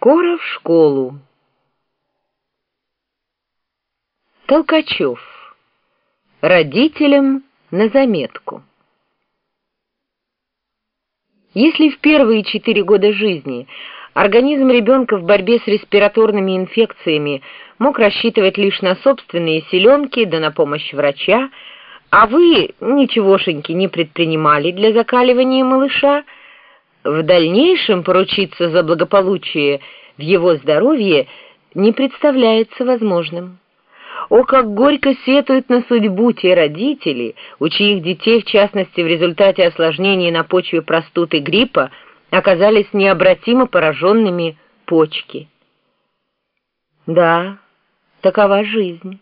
Скоро в школу. Толкачев. Родителям на заметку. Если в первые четыре года жизни организм ребенка в борьбе с респираторными инфекциями мог рассчитывать лишь на собственные силенки да на помощь врача, а вы ничегошеньки не предпринимали для закаливания малыша, в дальнейшем поручиться за благополучие в его здоровье не представляется возможным. О, как горько сетуют на судьбу те родители, у чьих детей, в частности в результате осложнений на почве простуды гриппа, оказались необратимо пораженными почки. Да, такова жизнь.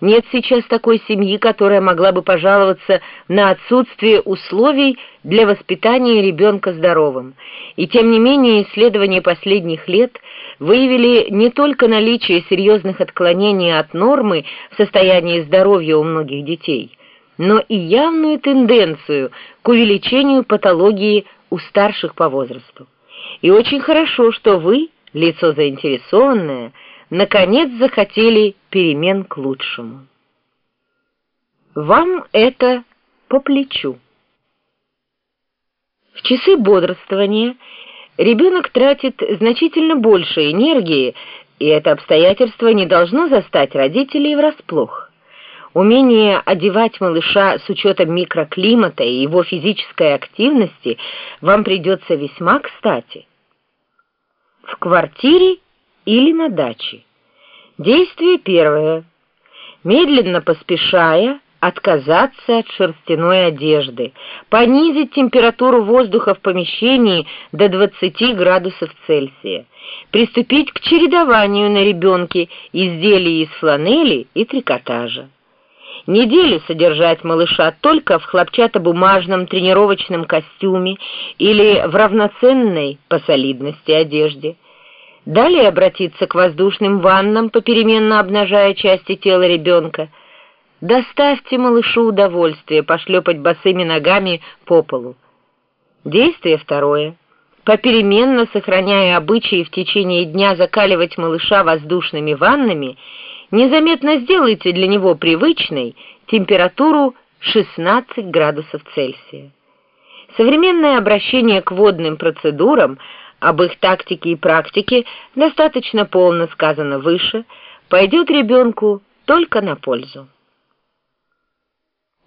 Нет сейчас такой семьи, которая могла бы пожаловаться на отсутствие условий для воспитания ребенка здоровым. И тем не менее исследования последних лет выявили не только наличие серьезных отклонений от нормы в состоянии здоровья у многих детей, но и явную тенденцию к увеличению патологии у старших по возрасту. И очень хорошо, что вы, лицо заинтересованное, наконец захотели перемен к лучшему. Вам это по плечу. В часы бодрствования ребенок тратит значительно больше энергии, и это обстоятельство не должно застать родителей врасплох. Умение одевать малыша с учетом микроклимата и его физической активности вам придется весьма кстати. В квартире или на даче. Действие первое. Медленно поспешая, отказаться от шерстяной одежды, понизить температуру воздуха в помещении до 20 градусов Цельсия, приступить к чередованию на ребенке изделий из фланели и трикотажа. Неделю содержать малыша только в хлопчатобумажном тренировочном костюме или в равноценной по солидности одежде – Далее обратиться к воздушным ваннам, попеременно обнажая части тела ребенка. Доставьте малышу удовольствие пошлепать босыми ногами по полу. Действие второе. Попеременно сохраняя обычаи в течение дня закаливать малыша воздушными ваннами, незаметно сделайте для него привычной температуру 16 градусов Цельсия. Современное обращение к водным процедурам – об их тактике и практике достаточно полно сказано выше, пойдет ребенку только на пользу.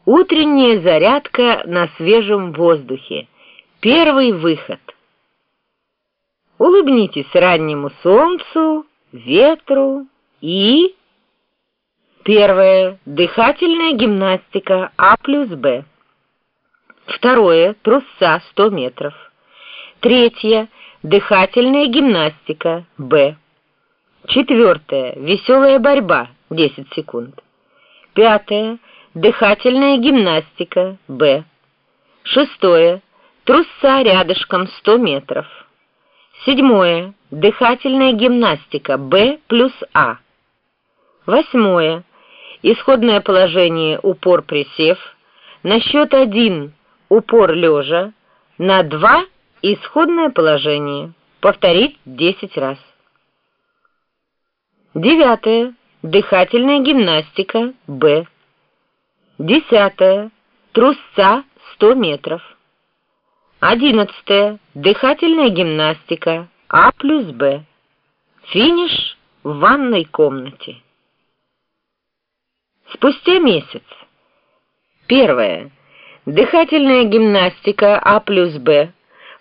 Утренняя зарядка на свежем воздухе. Первый выход. Улыбнитесь раннему солнцу, ветру и... Первое. Дыхательная гимнастика А плюс Б. Второе. Трусца 100 метров. Третье. Дыхательная гимнастика. Б. Четвертое. Веселая борьба. 10 секунд. Пятое. Дыхательная гимнастика. Б. Шестое. Трусца рядышком 100 метров. Седьмое. Дыхательная гимнастика. Б плюс А. Восьмое. Исходное положение упор-присев. На счет один упор лежа. На два Исходное положение. Повторить 10 раз. Девятое. Дыхательная гимнастика. Б. Десятое. Трусца 100 метров. Одиннадцатое. Дыхательная гимнастика. А плюс Б. Финиш в ванной комнате. Спустя месяц. Первое. Дыхательная гимнастика А плюс Б.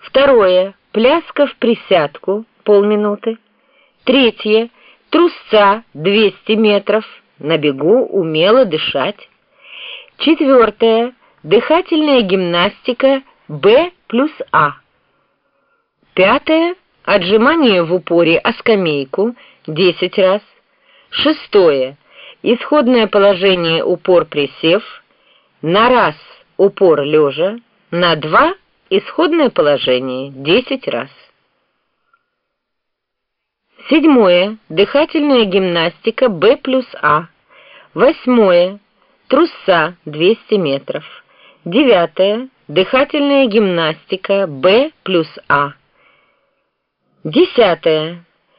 Второе. Пляска в присядку полминуты. Третье. Трусца 200 метров. На бегу умело дышать. Четвертое. Дыхательная гимнастика Б плюс А. Пятое. Отжимание в упоре о скамейку 10 раз. Шестое. Исходное положение упор-присев. На раз упор лежа. На два Исходное положение 10 раз. Седьмое. Дыхательная гимнастика Б плюс А. Восьмое. Труса 200 метров. Девятое. Дыхательная гимнастика Б плюс А. Десятое.